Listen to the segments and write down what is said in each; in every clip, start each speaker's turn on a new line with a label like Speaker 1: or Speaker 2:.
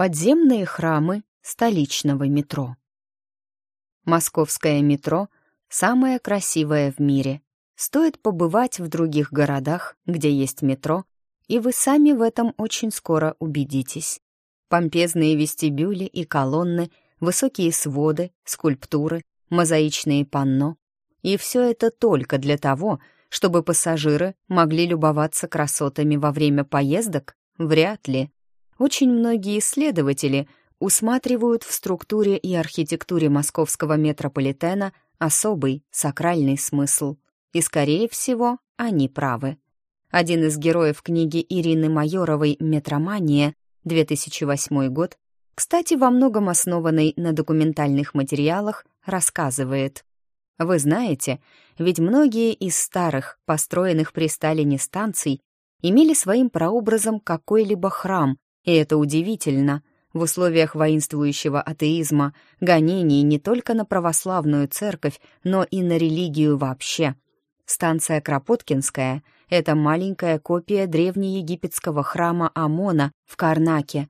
Speaker 1: Подземные храмы столичного метро. Московское метро — самое красивое в мире. Стоит побывать в других городах, где есть метро, и вы сами в этом очень скоро убедитесь. Помпезные вестибюли и колонны, высокие своды, скульптуры, мозаичные панно. И все это только для того, чтобы пассажиры могли любоваться красотами во время поездок? Вряд ли. Очень многие исследователи усматривают в структуре и архитектуре московского метрополитена особый сакральный смысл. И, скорее всего, они правы. Один из героев книги Ирины Майоровой «Метромания» 2008 год, кстати, во многом основанный на документальных материалах, рассказывает. Вы знаете, ведь многие из старых, построенных при Сталине станций, имели своим прообразом какой-либо храм и это удивительно. В условиях воинствующего атеизма, гонений не только на православную церковь, но и на религию вообще. Станция Кропоткинская — это маленькая копия древнеегипетского храма Амона в Карнаке.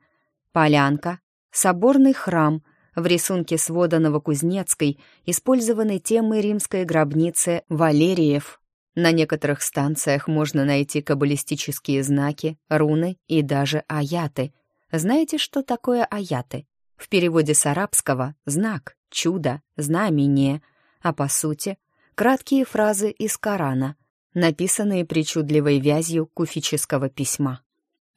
Speaker 1: Полянка — соборный храм — в рисунке свода Новокузнецкой использованы темы римской гробницы Валериев. На некоторых станциях можно найти каббалистические знаки, руны и даже аяты. Знаете, что такое аяты? В переводе с арабского «знак», «чудо», «знамение», а по сути — краткие фразы из Корана, написанные причудливой вязью куфического письма.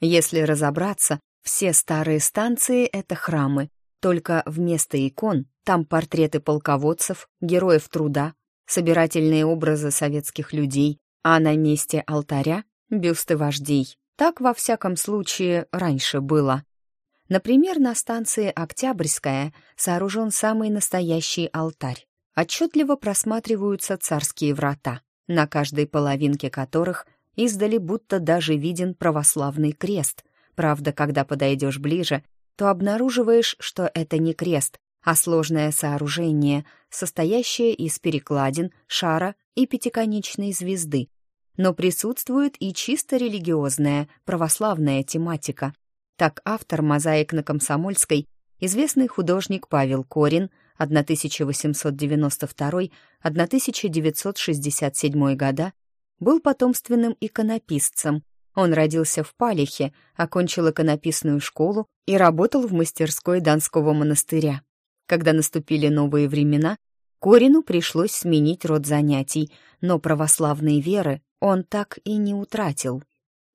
Speaker 1: Если разобраться, все старые станции — это храмы, только вместо икон там портреты полководцев, героев труда, собирательные образы советских людей, а на месте алтаря — бюсты вождей. Так, во всяком случае, раньше было. Например, на станции Октябрьская сооружен самый настоящий алтарь. Отчетливо просматриваются царские врата, на каждой половинке которых издали будто даже виден православный крест. Правда, когда подойдешь ближе, то обнаруживаешь, что это не крест, а сложное сооружение, состоящее из перекладин, шара и пятиконечной звезды. Но присутствует и чисто религиозная, православная тематика. Так автор мозаик на Комсомольской, известный художник Павел Корин, 1892-1967 года, был потомственным иконописцем. Он родился в Палихе, окончил иконописную школу и работал в мастерской Донского монастыря. Когда наступили новые времена, Корину пришлось сменить род занятий, но православной веры он так и не утратил.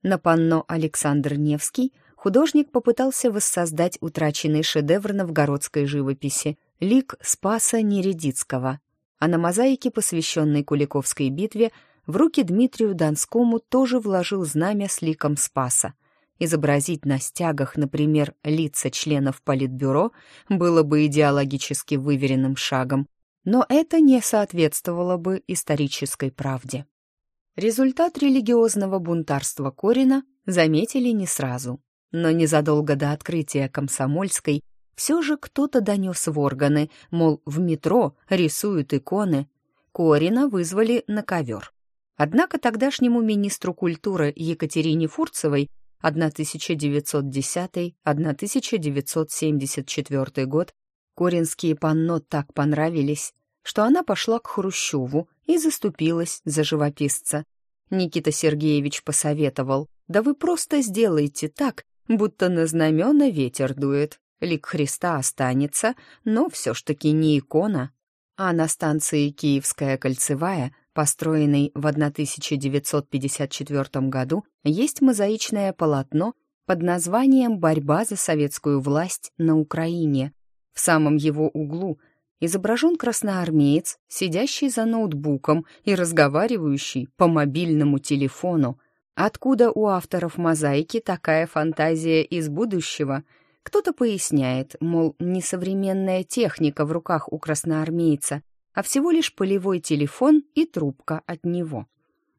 Speaker 1: На панно Александр Невский художник попытался воссоздать утраченный шедевр новгородской живописи «Лик Спаса Нередицкого», а на мозаике, посвященной Куликовской битве, в руки Дмитрию Донскому тоже вложил знамя с ликом Спаса — Изобразить на стягах, например, лица членов Политбюро было бы идеологически выверенным шагом, но это не соответствовало бы исторической правде. Результат религиозного бунтарства Корина заметили не сразу, но незадолго до открытия Комсомольской все же кто-то донес в органы, мол, в метро рисуют иконы. Корина вызвали на ковер. Однако тогдашнему министру культуры Екатерине Фурцевой 1910-1974 год коринские панно так понравились, что она пошла к Хрущеву и заступилась за живописца. Никита Сергеевич посоветовал, да вы просто сделайте так, будто на знамена ветер дует. Лик Христа останется, но все ж таки не икона. А на станции Киевская кольцевая построенный в 1954 году, есть мозаичное полотно под названием «Борьба за советскую власть на Украине». В самом его углу изображен красноармеец, сидящий за ноутбуком и разговаривающий по мобильному телефону. Откуда у авторов мозаики такая фантазия из будущего? Кто-то поясняет, мол, несовременная техника в руках у красноармейца, а всего лишь полевой телефон и трубка от него.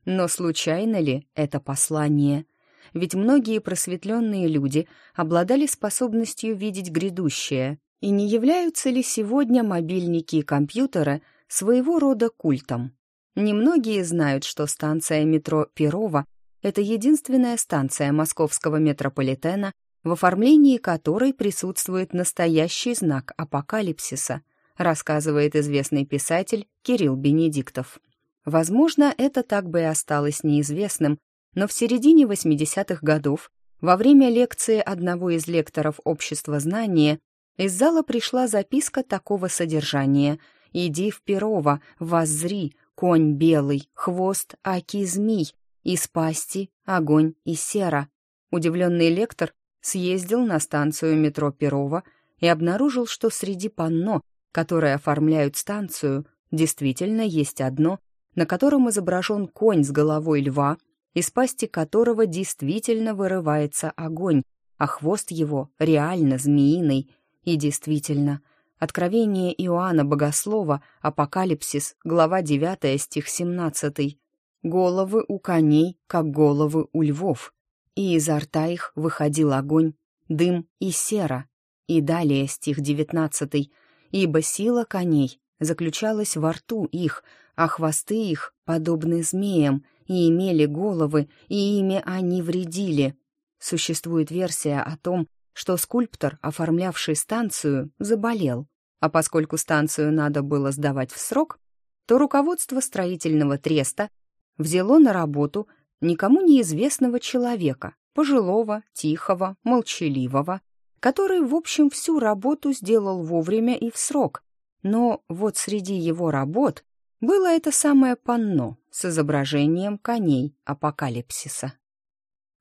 Speaker 1: Но случайно ли это послание? Ведь многие просветленные люди обладали способностью видеть грядущее. И не являются ли сегодня мобильники и компьютеры своего рода культом? Немногие знают, что станция метро Перова — это единственная станция московского метрополитена, в оформлении которой присутствует настоящий знак апокалипсиса, рассказывает известный писатель Кирилл Бенедиктов. Возможно, это так бы и осталось неизвестным, но в середине 80-х годов, во время лекции одного из лекторов общества знания, из зала пришла записка такого содержания «Иди в Перово, воззри, конь белый, хвост аки змей, из пасти огонь и сера». Удивленный лектор съездил на станцию метро Перова и обнаружил, что среди панно, которые оформляют станцию, действительно есть одно, на котором изображен конь с головой льва, из пасти которого действительно вырывается огонь, а хвост его реально змеиный. И действительно, Откровение Иоанна Богослова, Апокалипсис, глава 9, стих 17. «Головы у коней, как головы у львов, и изо рта их выходил огонь, дым и сера». И далее стих 19. «Ибо сила коней заключалась во рту их, а хвосты их подобны змеям, и имели головы, и ими они вредили». Существует версия о том, что скульптор, оформлявший станцию, заболел. А поскольку станцию надо было сдавать в срок, то руководство строительного треста взяло на работу никому неизвестного человека, пожилого, тихого, молчаливого, который, в общем, всю работу сделал вовремя и в срок. Но вот среди его работ было это самое панно с изображением коней апокалипсиса.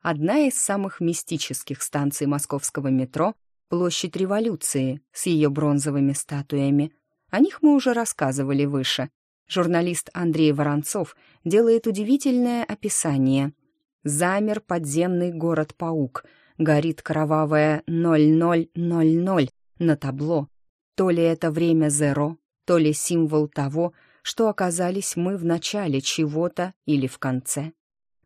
Speaker 1: Одна из самых мистических станций московского метро — площадь революции с ее бронзовыми статуями. О них мы уже рассказывали выше. Журналист Андрей Воронцов делает удивительное описание. Замер подземный город-паук, горит кровавое 0000 на табло. То ли это время зеро, то ли символ того, что оказались мы в начале чего-то или в конце.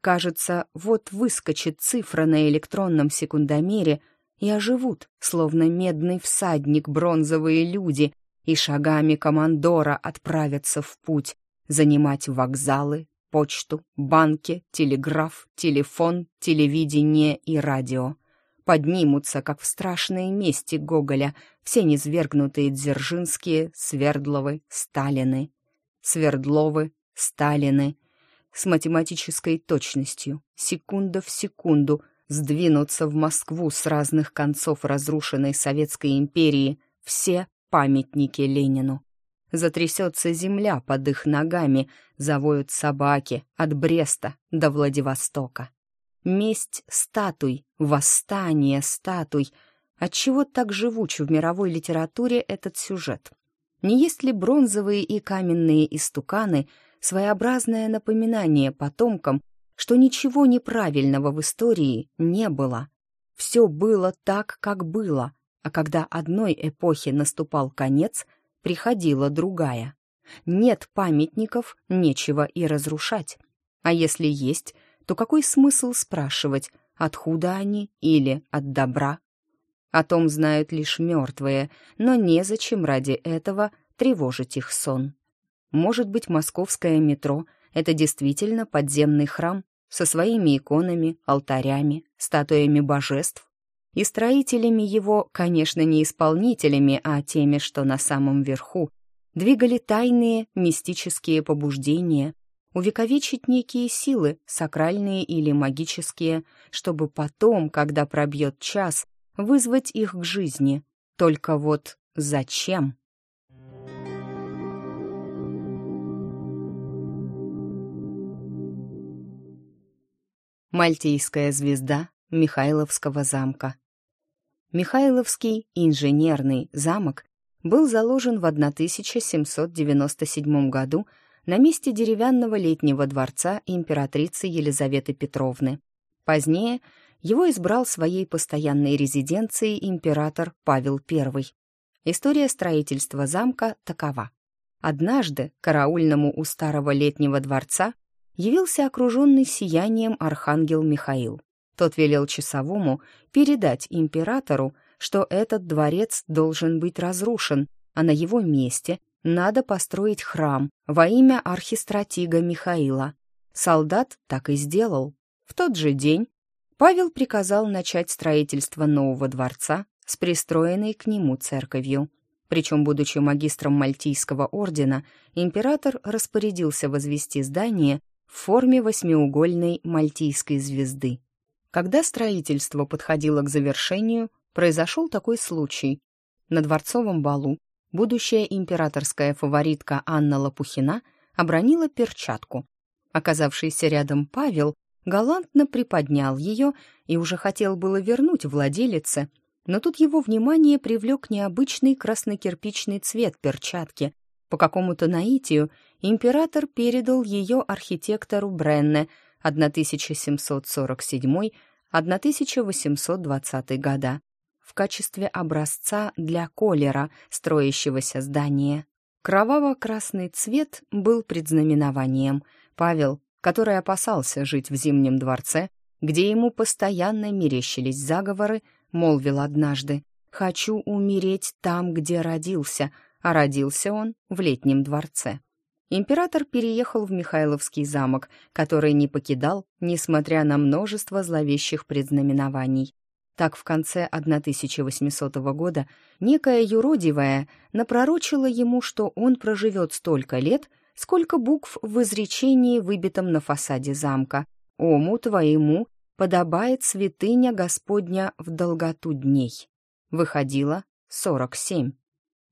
Speaker 1: Кажется, вот выскочит цифра на электронном секундомере и оживут, словно медный всадник, бронзовые люди, и шагами командора отправятся в путь, занимать вокзалы, почту, банки, телеграф, телефон, телевидение и радио. Поднимутся, как в страшной мести Гоголя, все низвергнутые Дзержинские, Свердловы, Сталины. Свердловы, Сталины — с математической точностью, секунда в секунду, сдвинутся в Москву с разных концов разрушенной Советской империи все памятники Ленину. Затрясется земля под их ногами, завоют собаки от Бреста до Владивостока. Месть статуй, восстание статуй. Отчего так живуч в мировой литературе этот сюжет? Не есть ли бронзовые и каменные истуканы своеобразное напоминание потомкам, что ничего неправильного в истории не было. Все было так, как было, а когда одной эпохе наступал конец, приходила другая. Нет памятников, нечего и разрушать. А если есть, то какой смысл спрашивать, откуда они или от добра? О том знают лишь мертвые, но незачем ради этого тревожить их сон. Может быть, московское метро — это действительно подземный храм со своими иконами, алтарями, статуями божеств. И строителями его, конечно, не исполнителями, а теми, что на самом верху, двигали тайные мистические побуждения, увековечить некие силы, сакральные или магические, чтобы потом, когда пробьет час, вызвать их к жизни. Только вот зачем? Мальтийская звезда Михайловского замка. Михайловский инженерный замок был заложен в 1797 году на месте деревянного летнего дворца императрицы Елизаветы Петровны. Позднее его избрал своей постоянной резиденцией император Павел I. История строительства замка такова. Однажды караульному у старого летнего дворца явился окруженный сиянием архангел Михаил. Тот велел часовому передать императору, что этот дворец должен быть разрушен, а на его месте надо построить храм во имя архистратига Михаила. Солдат так и сделал. В тот же день Павел приказал начать строительство нового дворца с пристроенной к нему церковью. Причем, будучи магистром Мальтийского ордена, император распорядился возвести здание в форме восьмиугольной мальтийской звезды. Когда строительство подходило к завершению, произошел такой случай. На дворцовом балу будущая императорская фаворитка Анна Лопухина обронила перчатку. Оказавшийся рядом Павел галантно приподнял ее и уже хотел было вернуть владелице, но тут его внимание привлек необычный краснокирпичный цвет перчатки. По какому-то наитию император передал ее архитектору Бренне 1747-1820 года в качестве образца для колера, строящегося здания. Кроваво-красный цвет был предзнаменованием. Павел, который опасался жить в Зимнем дворце, где ему постоянно мерещились заговоры, молвил однажды «Хочу умереть там, где родился», а родился он в Летнем дворце. Император переехал в Михайловский замок, который не покидал, несмотря на множество зловещих предзнаменований. Так в конце 1800 года некая юродивая напророчила ему, что он проживет столько лет, сколько букв в изречении, выбитом на фасаде замка. «Ому твоему подобает святыня Господня в долготу дней». Выходило 47.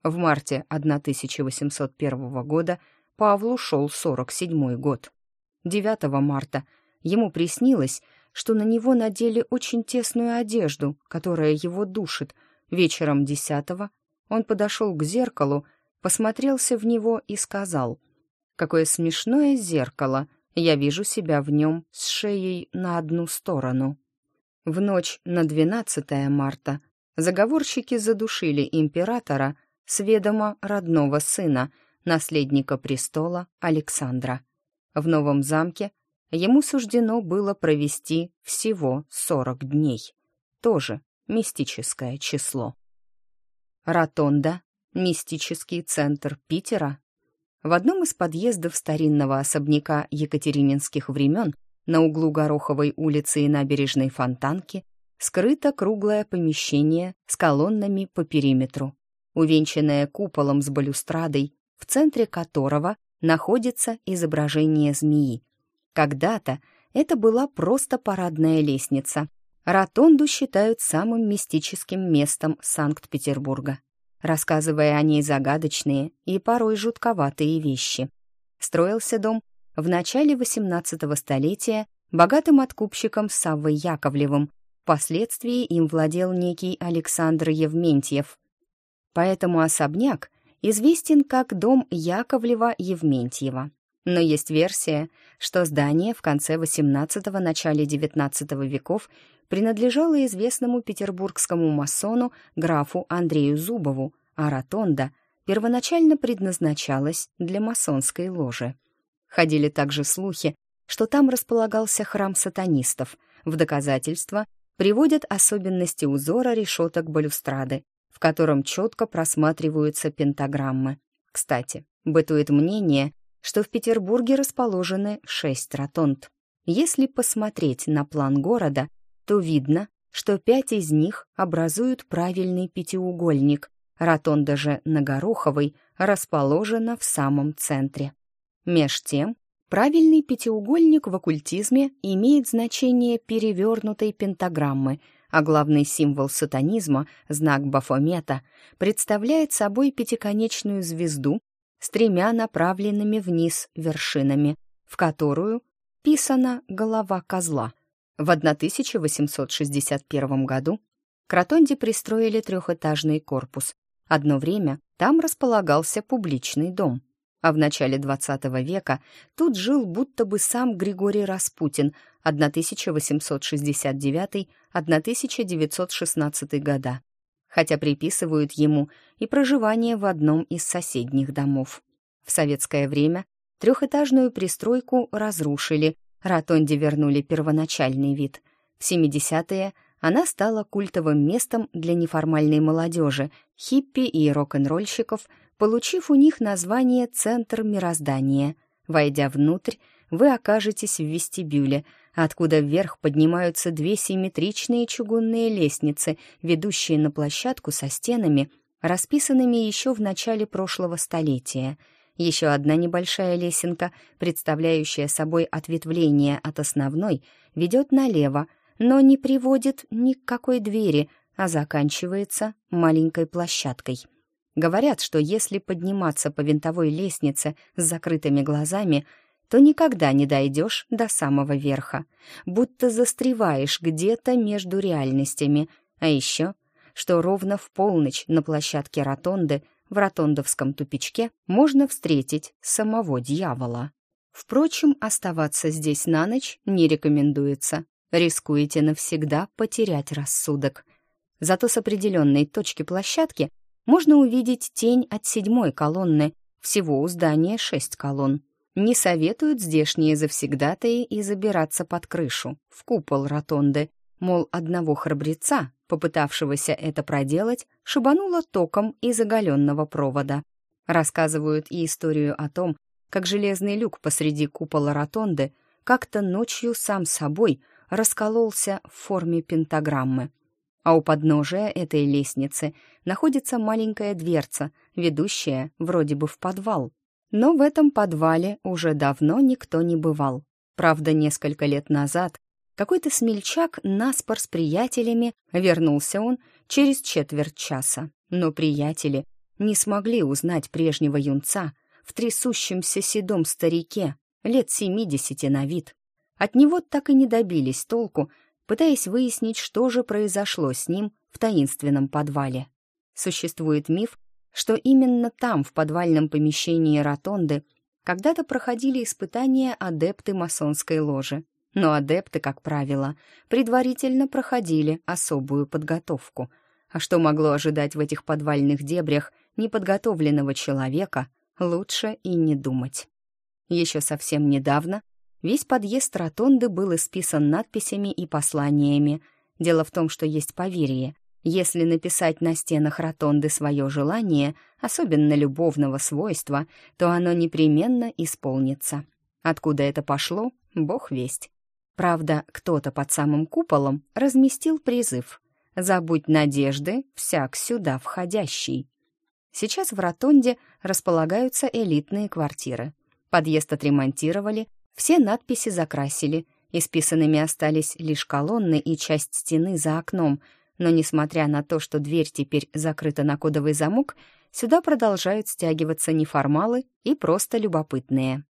Speaker 1: В марте 1801 года Павлу шел 47 год. 9 марта ему приснилось, что на него надели очень тесную одежду, которая его душит. Вечером 10 он подошел к зеркалу, посмотрелся в него и сказал, «Какое смешное зеркало! Я вижу себя в нем с шеей на одну сторону». В ночь на 12 марта заговорщики задушили императора — с ведома родного сына, наследника престола Александра. В новом замке ему суждено было провести всего 40 дней. Тоже мистическое число. Ротонда — мистический центр Питера. В одном из подъездов старинного особняка екатерининских времен на углу Гороховой улицы и набережной Фонтанки скрыто круглое помещение с колоннами по периметру увенчанное куполом с балюстрадой, в центре которого находится изображение змеи. Когда-то это была просто парадная лестница. Ротонду считают самым мистическим местом Санкт-Петербурга, рассказывая о ней загадочные и порой жутковатые вещи. Строился дом в начале XVIII столетия богатым откупщиком Саввой Яковлевым. Впоследствии им владел некий Александр Евментьев, поэтому особняк известен как дом Яковлева-Евментьева. Но есть версия, что здание в конце XVIII – начале XIX веков принадлежало известному петербургскому масону графу Андрею Зубову, а ротонда первоначально предназначалась для масонской ложи. Ходили также слухи, что там располагался храм сатанистов. В доказательство приводят особенности узора решеток балюстрады, в котором четко просматриваются пентаграммы. Кстати, бытует мнение, что в Петербурге расположены шесть ротонд. Если посмотреть на план города, то видно, что пять из них образуют правильный пятиугольник, ротонда же на Гороховой расположена в самом центре. Меж тем, правильный пятиугольник в оккультизме имеет значение перевернутой пентаграммы — а главный символ сатанизма, знак Бафомета, представляет собой пятиконечную звезду с тремя направленными вниз вершинами, в которую писана голова козла. В 1861 году к ротонде пристроили трехэтажный корпус. Одно время там располагался публичный дом — а в начале XX века тут жил будто бы сам Григорий Распутин 1869-1916 года, хотя приписывают ему и проживание в одном из соседних домов. В советское время трехэтажную пристройку разрушили, ротонде вернули первоначальный вид. В 70-е она стала культовым местом для неформальной молодежи, хиппи и рок-н-ролльщиков, получив у них название «Центр мироздания». Войдя внутрь, вы окажетесь в вестибюле, откуда вверх поднимаются две симметричные чугунные лестницы, ведущие на площадку со стенами, расписанными еще в начале прошлого столетия. Еще одна небольшая лесенка, представляющая собой ответвление от основной, ведет налево, но не приводит ни к какой двери, а заканчивается маленькой площадкой. Говорят, что если подниматься по винтовой лестнице с закрытыми глазами, то никогда не дойдешь до самого верха, будто застреваешь где-то между реальностями. А еще, что ровно в полночь на площадке ротонды в ротондовском тупичке можно встретить самого дьявола. Впрочем, оставаться здесь на ночь не рекомендуется. Рискуете навсегда потерять рассудок. Зато с определенной точки площадки можно увидеть тень от седьмой колонны, всего у здания шесть колонн. Не советуют здешние завсегдатаи и забираться под крышу, в купол ротонды, мол, одного храбреца, попытавшегося это проделать, шибануло током из оголенного провода. Рассказывают и историю о том, как железный люк посреди купола ротонды как-то ночью сам собой раскололся в форме пентаграммы. А у подножия этой лестницы находится маленькая дверца, ведущая вроде бы в подвал. Но в этом подвале уже давно никто не бывал. Правда, несколько лет назад какой-то смельчак наспор с приятелями, вернулся он через четверть часа. Но приятели не смогли узнать прежнего юнца в трясущемся седом старике, лет семидесяти на вид. От него так и не добились толку, пытаясь выяснить, что же произошло с ним в таинственном подвале. Существует миф, что именно там, в подвальном помещении ротонды, когда-то проходили испытания адепты масонской ложи. Но адепты, как правило, предварительно проходили особую подготовку. А что могло ожидать в этих подвальных дебрях неподготовленного человека, лучше и не думать. Еще совсем недавно Весь подъезд ротонды был исписан надписями и посланиями. Дело в том, что есть поверье. Если написать на стенах ротонды свое желание, особенно любовного свойства, то оно непременно исполнится. Откуда это пошло, бог весть. Правда, кто-то под самым куполом разместил призыв «Забудь надежды, всяк сюда входящий». Сейчас в ротонде располагаются элитные квартиры. Подъезд отремонтировали, все надписи закрасили, исписанными остались лишь колонны и часть стены за окном, но несмотря на то, что дверь теперь закрыта на кодовый замок, сюда продолжают стягиваться неформалы и просто любопытные.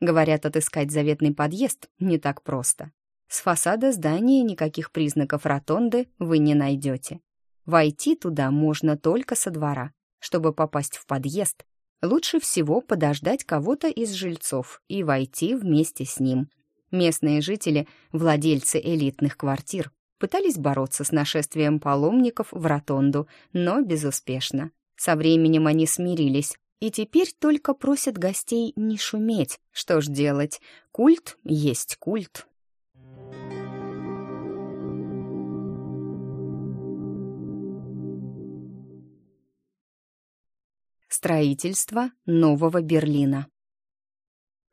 Speaker 1: Говорят, отыскать заветный подъезд не так просто. С фасада здания никаких признаков ротонды вы не найдете. Войти туда можно только со двора. Чтобы попасть в подъезд, Лучше всего подождать кого-то из жильцов и войти вместе с ним. Местные жители, владельцы элитных квартир, пытались бороться с нашествием паломников в ротонду, но безуспешно. Со временем они смирились и теперь только просят гостей не шуметь. Что ж делать? Культ есть культ. Строительство Нового Берлина.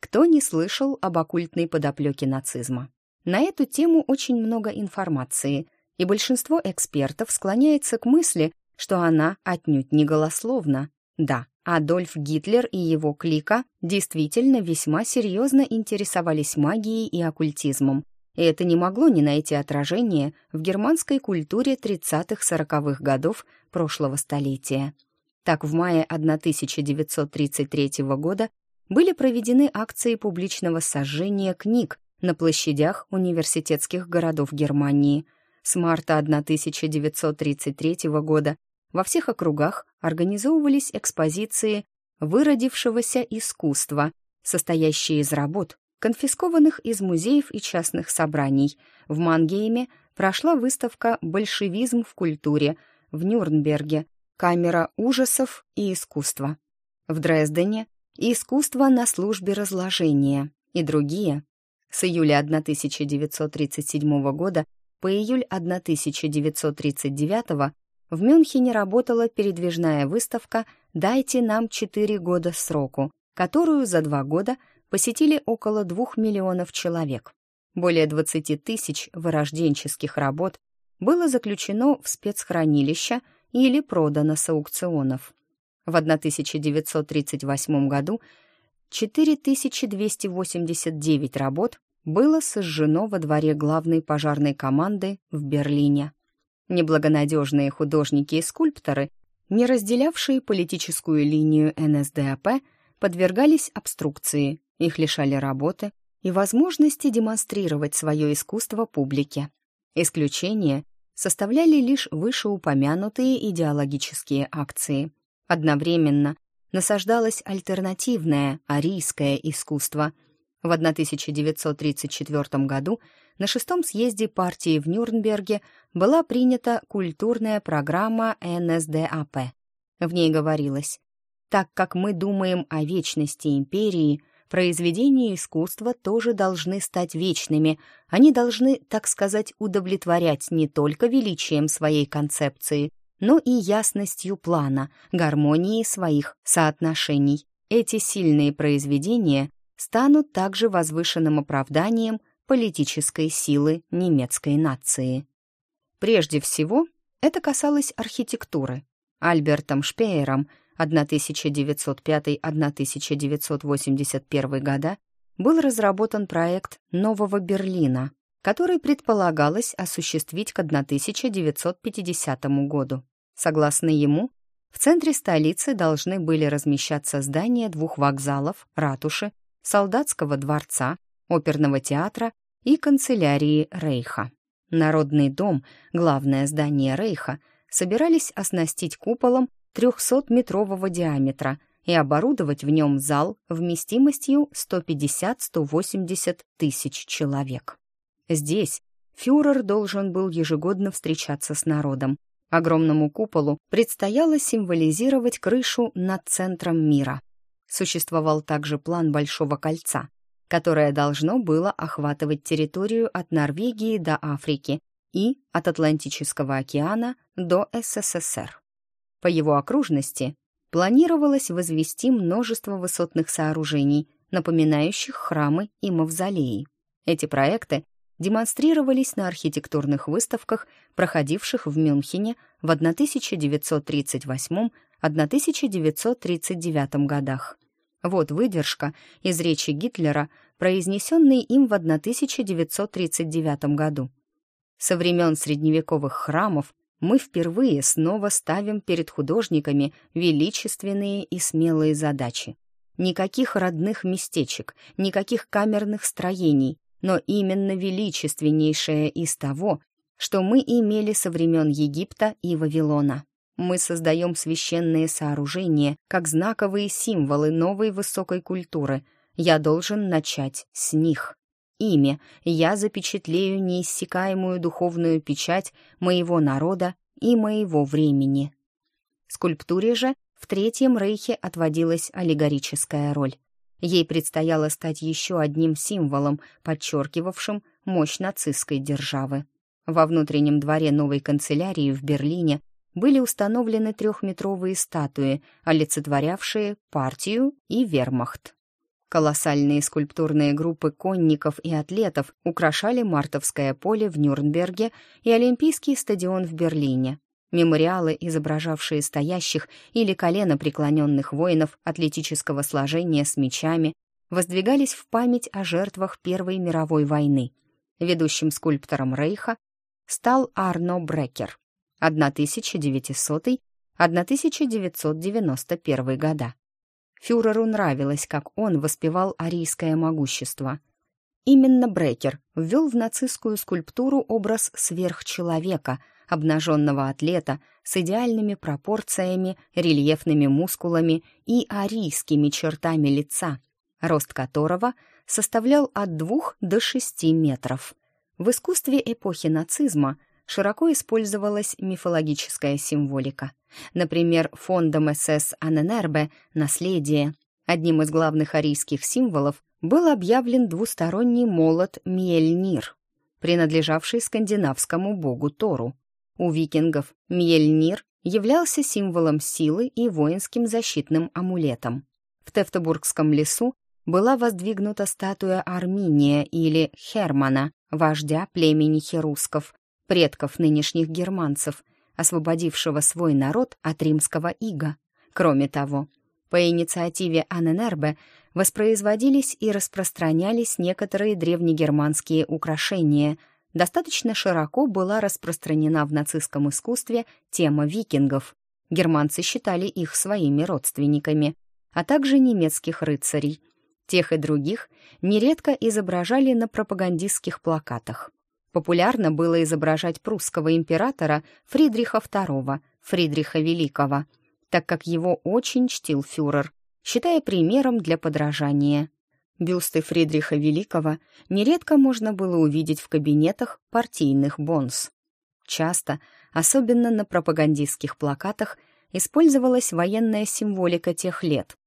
Speaker 1: Кто не слышал об оккультной подоплеке нацизма? На эту тему очень много информации, и большинство экспертов склоняется к мысли, что она отнюдь не голословна. Да, Адольф Гитлер и его клика действительно весьма серьезно интересовались магией и оккультизмом, и это не могло не найти отражения в германской культуре 30-40-х годов прошлого столетия. Так, в мае 1933 года были проведены акции публичного сожжения книг на площадях университетских городов Германии. С марта 1933 года во всех округах организовывались экспозиции выродившегося искусства, состоящие из работ, конфискованных из музеев и частных собраний. В Мангейме прошла выставка «Большевизм в культуре», в Нюрнберге камера ужасов и искусства. В Дрездене искусство на службе разложения и другие. С июля 1937 года по июль 1939 в Мюнхене работала передвижная выставка «Дайте нам четыре года сроку», которую за два года посетили около двух миллионов человек. Более 20 тысяч вырожденческих работ было заключено в спецхранилища или продано с аукционов. В 1938 году 4289 работ было сожжено во дворе главной пожарной команды в Берлине. Неблагонадежные художники и скульпторы, не разделявшие политическую линию НСДАП, подвергались обструкции, их лишали работы и возможности демонстрировать свое искусство публике. Исключение составляли лишь вышеупомянутые идеологические акции. Одновременно насаждалось альтернативное арийское искусство. В 1934 году на шестом съезде партии в Нюрнберге была принята культурная программа НСДАП. В ней говорилось, так как мы думаем о вечности империи – произведения искусства тоже должны стать вечными. Они должны, так сказать, удовлетворять не только величием своей концепции, но и ясностью плана, гармонией своих соотношений. Эти сильные произведения станут также возвышенным оправданием политической силы немецкой нации. Прежде всего, это касалось архитектуры. Альбертом Шпеером – 1905-1981 года был разработан проект Нового Берлина, который предполагалось осуществить к 1950 году. Согласно ему, в центре столицы должны были размещаться здания двух вокзалов, ратуши, солдатского дворца, оперного театра и канцелярии Рейха. Народный дом, главное здание Рейха, собирались оснастить куполом 300-метрового диаметра и оборудовать в нем зал вместимостью 150-180 тысяч человек. Здесь фюрер должен был ежегодно встречаться с народом. Огромному куполу предстояло символизировать крышу над центром мира. Существовал также план Большого кольца, которое должно было охватывать территорию от Норвегии до Африки и от Атлантического океана до СССР. По его окружности планировалось возвести множество высотных сооружений, напоминающих храмы и мавзолеи. Эти проекты демонстрировались на архитектурных выставках, проходивших в Мюнхене в 1938-1939 годах. Вот выдержка из речи Гитлера, произнесенной им в 1939 году. Со времен средневековых храмов мы впервые снова ставим перед художниками величественные и смелые задачи. Никаких родных местечек, никаких камерных строений, но именно величественнейшее из того, что мы имели со времен Египта и Вавилона. Мы создаем священные сооружения как знаковые символы новой высокой культуры. Я должен начать с них ими я запечатлею неиссякаемую духовную печать моего народа и моего времени. Скульптуре же в Третьем Рейхе отводилась аллегорическая роль. Ей предстояло стать еще одним символом, подчеркивавшим мощь нацистской державы. Во внутреннем дворе новой канцелярии в Берлине были установлены трехметровые статуи, олицетворявшие партию и вермахт. Колоссальные скульптурные группы конников и атлетов украшали Мартовское поле в Нюрнберге и Олимпийский стадион в Берлине. Мемориалы, изображавшие стоящих или колено преклоненных воинов атлетического сложения с мечами, воздвигались в память о жертвах Первой мировой войны. Ведущим скульптором Рейха стал Арно Брекер 1900-1991 года. Фюреру нравилось, как он воспевал арийское могущество. Именно Брекер ввел в нацистскую скульптуру образ сверхчеловека, обнаженного атлета с идеальными пропорциями, рельефными мускулами и арийскими чертами лица, рост которого составлял от двух до шести метров. В искусстве эпохи нацизма широко использовалась мифологическая символика — Например, фондом СС Аненербе «Наследие» одним из главных арийских символов был объявлен двусторонний молот Мьельнир, принадлежавший скандинавскому богу Тору. У викингов Мьельнир являлся символом силы и воинским защитным амулетом. В Тевтобургском лесу была воздвигнута статуя Арминия или Хермана, вождя племени херусков, предков нынешних германцев, освободившего свой народ от римского ига. Кроме того, по инициативе Анненербе воспроизводились и распространялись некоторые древнегерманские украшения. Достаточно широко была распространена в нацистском искусстве тема викингов. Германцы считали их своими родственниками, а также немецких рыцарей. Тех и других нередко изображали на пропагандистских плакатах. Популярно было изображать прусского императора Фридриха II, Фридриха Великого, так как его очень чтил фюрер, считая примером для подражания. Бюсты Фридриха Великого нередко можно было увидеть в кабинетах партийных бонс. Часто, особенно на пропагандистских плакатах, использовалась военная символика тех лет.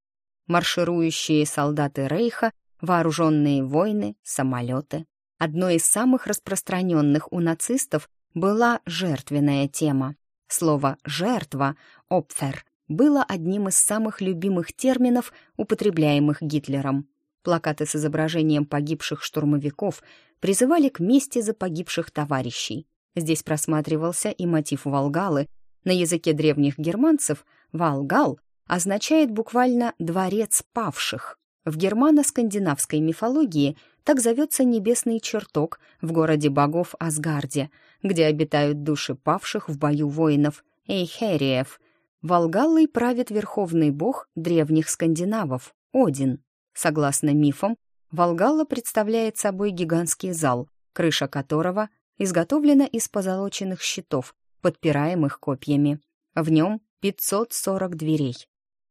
Speaker 1: Марширующие солдаты Рейха, вооруженные войны, самолеты. Одной из самых распространенных у нацистов была жертвенная тема. Слово «жертва» — «опфер» было одним из самых любимых терминов, употребляемых Гитлером. Плакаты с изображением погибших штурмовиков призывали к мести за погибших товарищей. Здесь просматривался и мотив Волгалы. На языке древних германцев «Валгал» означает буквально «дворец павших». В германо-скандинавской мифологии так зовется небесный чертог в городе богов Асгарде, где обитают души павших в бою воинов, эйхериев. Волгаллой правит верховный бог древних скандинавов, Один. Согласно мифам, Волгалла представляет собой гигантский зал, крыша которого изготовлена из позолоченных щитов, подпираемых копьями. В нем 540 дверей.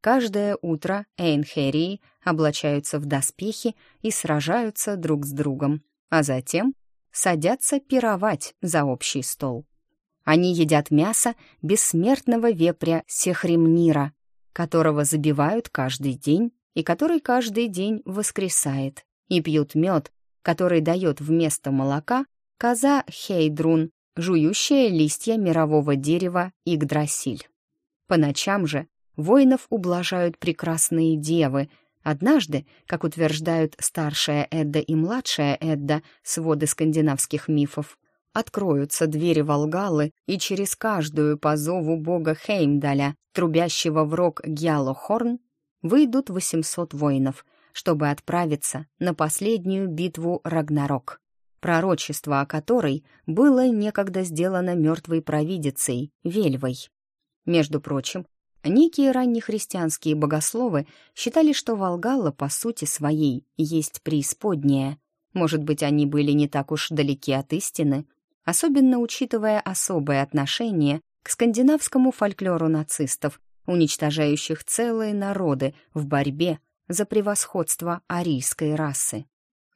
Speaker 1: Каждое утро Эйнхерии облачаются в доспехи и сражаются друг с другом, а затем садятся пировать за общий стол. Они едят мясо бессмертного вепря Сехремнира, которого забивают каждый день и который каждый день воскресает, и пьют мед, который дает вместо молока коза Хейдрун, жующая листья мирового дерева Игдрасиль. По ночам же воинов ублажают прекрасные девы. Однажды, как утверждают старшая Эдда и младшая Эдда, своды скандинавских мифов, откроются двери Волгалы, и через каждую по зову бога Хеймдаля, трубящего в рог Гьялохорн, выйдут 800 воинов, чтобы отправиться на последнюю битву Рагнарок, пророчество о которой было некогда сделано мертвой провидицей, Вельвой. Между прочим, Некие раннехристианские богословы считали, что Волгалла по сути своей есть преисподняя. Может быть, они были не так уж далеки от истины, особенно учитывая особое отношение к скандинавскому фольклору нацистов, уничтожающих целые народы в борьбе за превосходство арийской расы.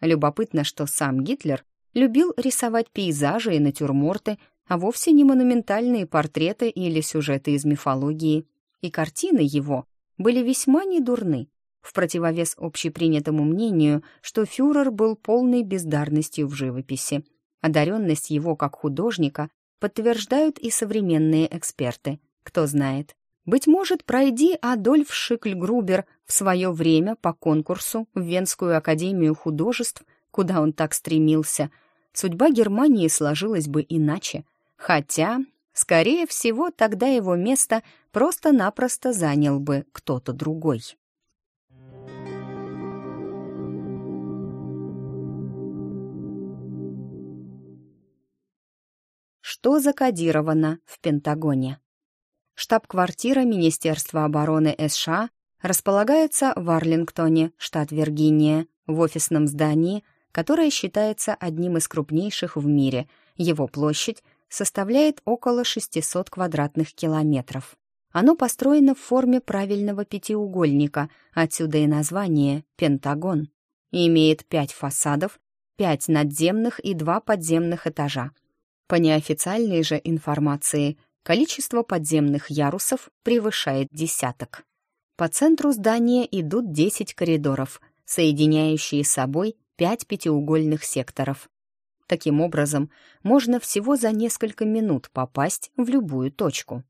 Speaker 1: Любопытно, что сам Гитлер любил рисовать пейзажи и натюрморты, а вовсе не монументальные портреты или сюжеты из мифологии – и картины его были весьма недурны, в противовес общепринятому мнению, что фюрер был полной бездарностью в живописи. Одаренность его как художника подтверждают и современные эксперты. Кто знает, быть может, пройди Адольф Шикльгрубер в свое время по конкурсу в Венскую академию художеств, куда он так стремился, судьба Германии сложилась бы иначе. Хотя Скорее всего, тогда его место просто-напросто занял бы кто-то другой. Что закодировано в Пентагоне? Штаб-квартира Министерства обороны США располагается в Арлингтоне, штат Виргиния, в офисном здании, которое считается одним из крупнейших в мире. Его площадь составляет около 600 квадратных километров. Оно построено в форме правильного пятиугольника, отсюда и название «Пентагон», и имеет пять фасадов, пять надземных и два подземных этажа. По неофициальной же информации, количество подземных ярусов превышает десяток. По центру здания идут 10 коридоров, соединяющие собой пять пятиугольных секторов. Таким образом, можно всего за несколько минут попасть в любую точку.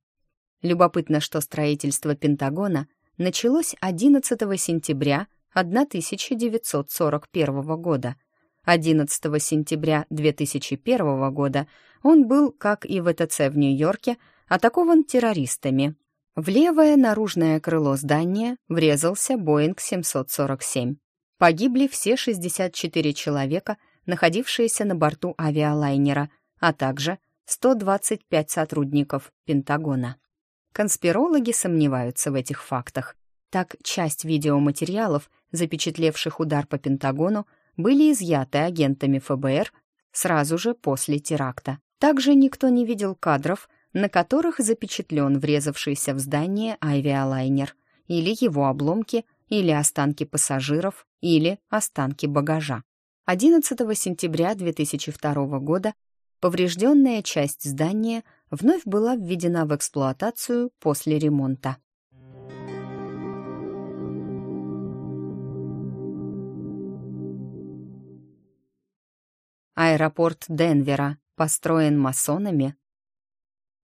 Speaker 1: Любопытно, что строительство Пентагона началось 11 сентября 1941 года. 11 сентября 2001 года он был, как и ВТЦ в Нью-Йорке, атакован террористами. В левое наружное крыло здания врезался Боинг 747. Погибли все 64 человека, находившиеся на борту авиалайнера, а также 125 сотрудников Пентагона. Конспирологи сомневаются в этих фактах. Так, часть видеоматериалов, запечатлевших удар по Пентагону, были изъяты агентами ФБР сразу же после теракта. Также никто не видел кадров, на которых запечатлен врезавшийся в здание авиалайнер, или его обломки, или останки пассажиров, или останки багажа. 11 сентября 2002 года поврежденная часть здания вновь была введена в эксплуатацию после ремонта. Аэропорт Денвера построен масонами.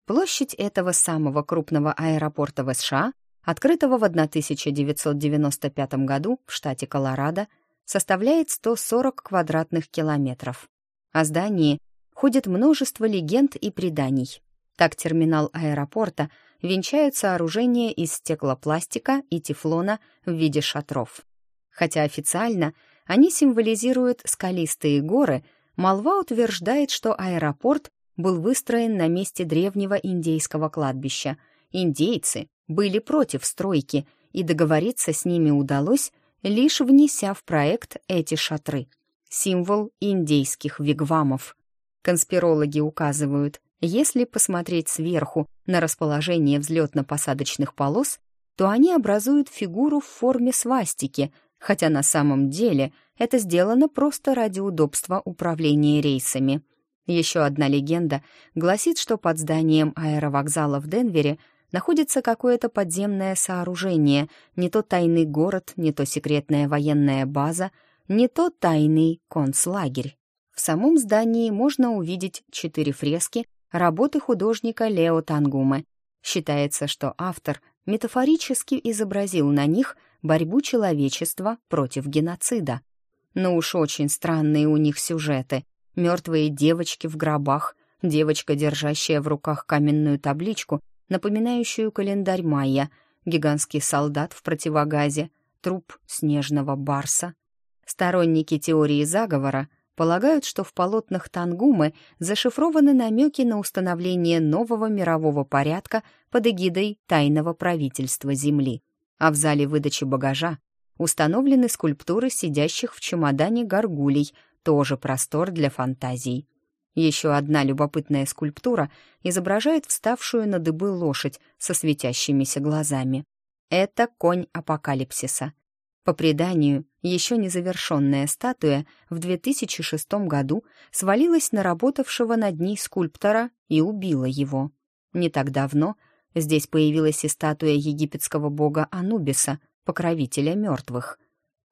Speaker 1: Площадь этого самого крупного аэропорта в США, открытого в 1995 году в штате Колорадо, составляет 140 квадратных километров. О здании ходит множество легенд и преданий. Так терминал аэропорта венчают сооружения из стеклопластика и тефлона в виде шатров. Хотя официально они символизируют скалистые горы, молва утверждает, что аэропорт был выстроен на месте древнего индейского кладбища. Индейцы были против стройки, и договориться с ними удалось, лишь внеся в проект эти шатры. Символ индейских вигвамов. Конспирологи указывают, если посмотреть сверху на расположение взлетно-посадочных полос, то они образуют фигуру в форме свастики, хотя на самом деле это сделано просто ради удобства управления рейсами. Еще одна легенда гласит, что под зданием аэровокзала в Денвере находится какое-то подземное сооружение, не то тайный город, не то секретная военная база, не то тайный концлагерь. В самом здании можно увидеть четыре фрески работы художника Лео Тангумы. Считается, что автор метафорически изобразил на них борьбу человечества против геноцида. Но уж очень странные у них сюжеты. Мертвые девочки в гробах, девочка, держащая в руках каменную табличку, напоминающую календарь майя, гигантский солдат в противогазе, труп снежного барса. Сторонники теории заговора — полагают, что в полотнах Тангумы зашифрованы намеки на установление нового мирового порядка под эгидой тайного правительства Земли. А в зале выдачи багажа установлены скульптуры сидящих в чемодане горгулей, тоже простор для фантазий. Еще одна любопытная скульптура изображает вставшую на дыбы лошадь со светящимися глазами. Это конь апокалипсиса — по преданию, еще незавершенная статуя в 2006 году свалилась на работавшего над ней скульптора и убила его. Не так давно здесь появилась и статуя египетского бога Анубиса, покровителя мертвых.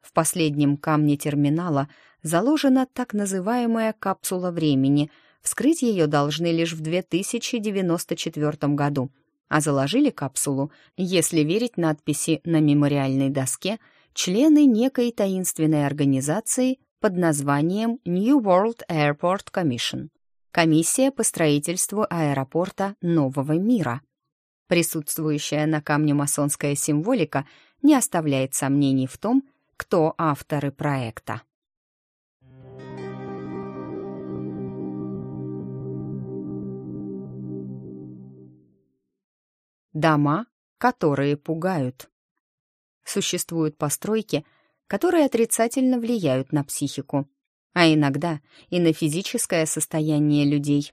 Speaker 1: В последнем камне терминала заложена так называемая капсула времени. Вскрыть ее должны лишь в 2094 году, а заложили капсулу, если верить надписи на мемориальной доске — члены некой таинственной организации под названием New World Airport Commission — комиссия по строительству аэропорта Нового мира. Присутствующая на камне масонская символика не оставляет сомнений в том, кто авторы проекта. Дома, которые пугают. Существуют постройки, которые отрицательно влияют на психику, а иногда и на физическое состояние людей.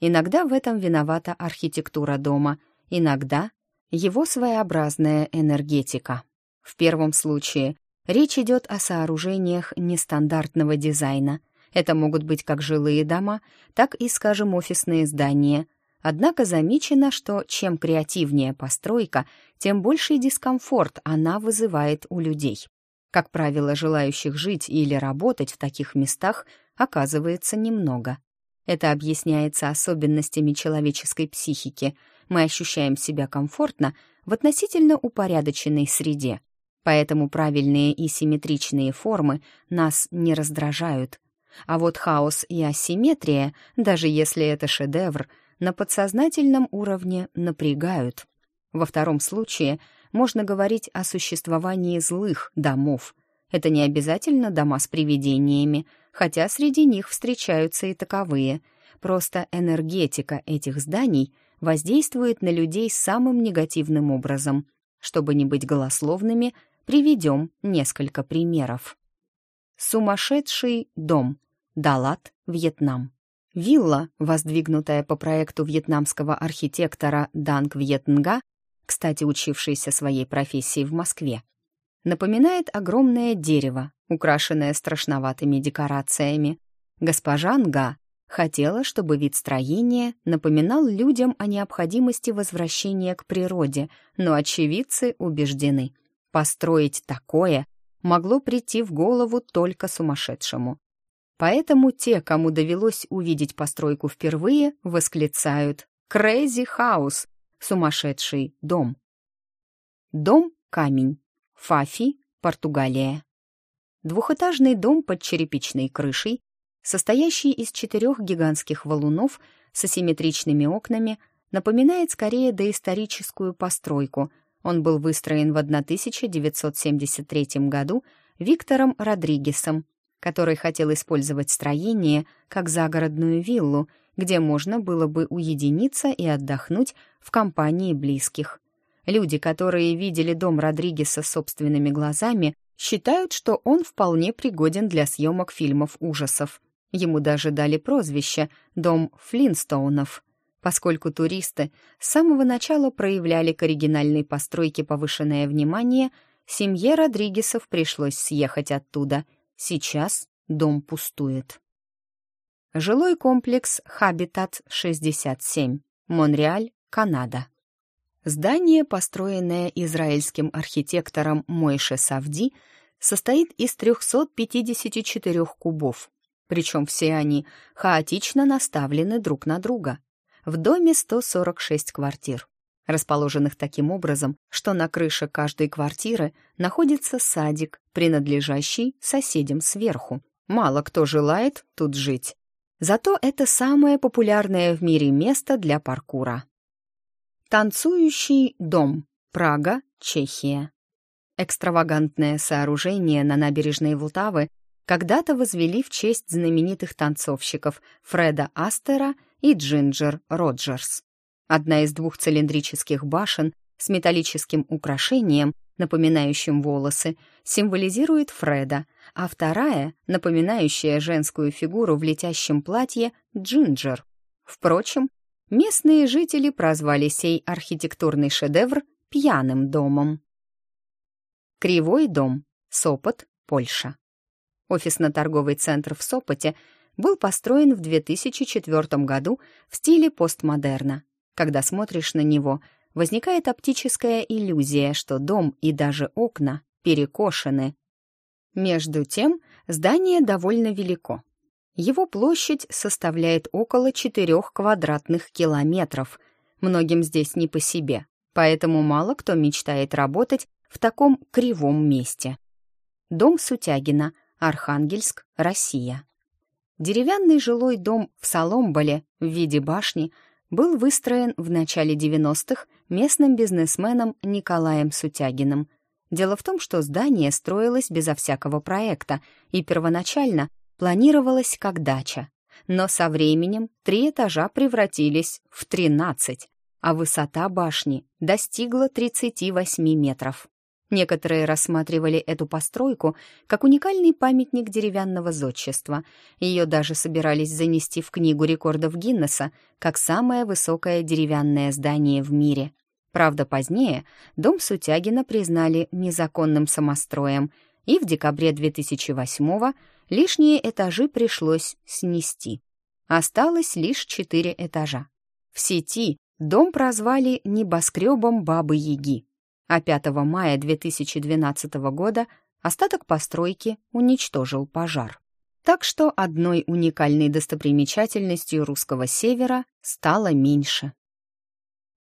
Speaker 1: Иногда в этом виновата архитектура дома, иногда его своеобразная энергетика. В первом случае речь идет о сооружениях нестандартного дизайна. Это могут быть как жилые дома, так и, скажем, офисные здания – Однако замечено, что чем креативнее постройка, тем больший дискомфорт она вызывает у людей. Как правило, желающих жить или работать в таких местах оказывается немного. Это объясняется особенностями человеческой психики. Мы ощущаем себя комфортно в относительно упорядоченной среде. поэтому правильные и симметричные формы нас не раздражают. А вот хаос и асимметрия, даже если это шедевр, на подсознательном уровне напрягают. Во втором случае можно говорить о существовании злых домов. Это не обязательно дома с привидениями, хотя среди них встречаются и таковые. Просто энергетика этих зданий воздействует на людей самым негативным образом. Чтобы не быть голословными, приведем несколько примеров. Сумасшедший дом. Далат, Вьетнам. Вилла, воздвигнутая по проекту вьетнамского архитектора Данг Вьетнга, кстати, учившийся своей профессии в Москве, напоминает огромное дерево, украшенное страшноватыми декорациями. Госпожа Нга хотела, чтобы вид строения напоминал людям о необходимости возвращения к природе, но очевидцы убеждены, построить такое могло прийти в голову только сумасшедшему. Поэтому те, кому довелось увидеть постройку впервые, восклицают «Crazy House!» — сумасшедший дом. Дом-камень. Фафи, Португалия. Двухэтажный дом под черепичной крышей, состоящий из четырех гигантских валунов с асимметричными окнами, напоминает скорее доисторическую постройку. Он был выстроен в 1973 году Виктором Родригесом, который хотел использовать строение как загородную виллу, где можно было бы уединиться и отдохнуть в компании близких. Люди, которые видели дом Родригеса собственными глазами, считают, что он вполне пригоден для съемок фильмов ужасов. Ему даже дали прозвище «Дом Флинстоунов», поскольку туристы с самого начала проявляли к оригинальной постройке повышенное внимание, семье Родригесов пришлось съехать оттуда — Сейчас дом пустует. Жилой комплекс «Хабитат-67», Монреаль, Канада. Здание, построенное израильским архитектором Мойше Савди, состоит из 354 кубов, причем все они хаотично наставлены друг на друга. В доме 146 квартир расположенных таким образом, что на крыше каждой квартиры находится садик, принадлежащий соседям сверху. Мало кто желает тут жить. Зато это самое популярное в мире место для паркура. Танцующий дом. Прага, Чехия. Экстравагантное сооружение на набережной Волтавы когда-то возвели в честь знаменитых танцовщиков Фреда Астера и Джинджер Роджерс. Одна из двух цилиндрических башен с металлическим украшением, напоминающим волосы, символизирует Фреда, а вторая, напоминающая женскую фигуру в летящем платье, Джинджер. Впрочем, местные жители прозвали сей архитектурный шедевр «пьяным домом». Кривой дом, Сопот, Польша. Офисно-торговый центр в Сопоте был построен в 2004 году в стиле постмодерна. Когда смотришь на него, возникает оптическая иллюзия, что дом и даже окна перекошены. Между тем, здание довольно велико. Его площадь составляет около 4 квадратных километров. Многим здесь не по себе, поэтому мало кто мечтает работать в таком кривом месте. Дом Сутягина, Архангельск, Россия. Деревянный жилой дом в Соломболе в виде башни – был выстроен в начале 90-х местным бизнесменом Николаем Сутягиным. Дело в том, что здание строилось безо всякого проекта и первоначально планировалось как дача. Но со временем три этажа превратились в 13, а высота башни достигла 38 метров. Некоторые рассматривали эту постройку как уникальный памятник деревянного зодчества. Ее даже собирались занести в Книгу рекордов Гиннесса как самое высокое деревянное здание в мире. Правда, позднее дом Сутягина признали незаконным самостроем, и в декабре 2008-го лишние этажи пришлось снести. Осталось лишь четыре этажа. В сети дом прозвали небоскребом Бабы-Яги а 5 мая 2012 года остаток постройки уничтожил пожар. Так что одной уникальной достопримечательностью русского севера стало меньше.